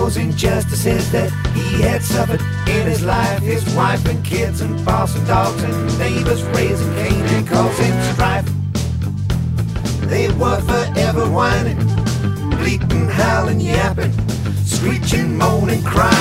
those injustices that he had suffered in his life. His wife and kids and foster dogs and neighbors raising Cain and causing strife. They were forever whining, bleating, howling, yapping, screeching, moaning, crying,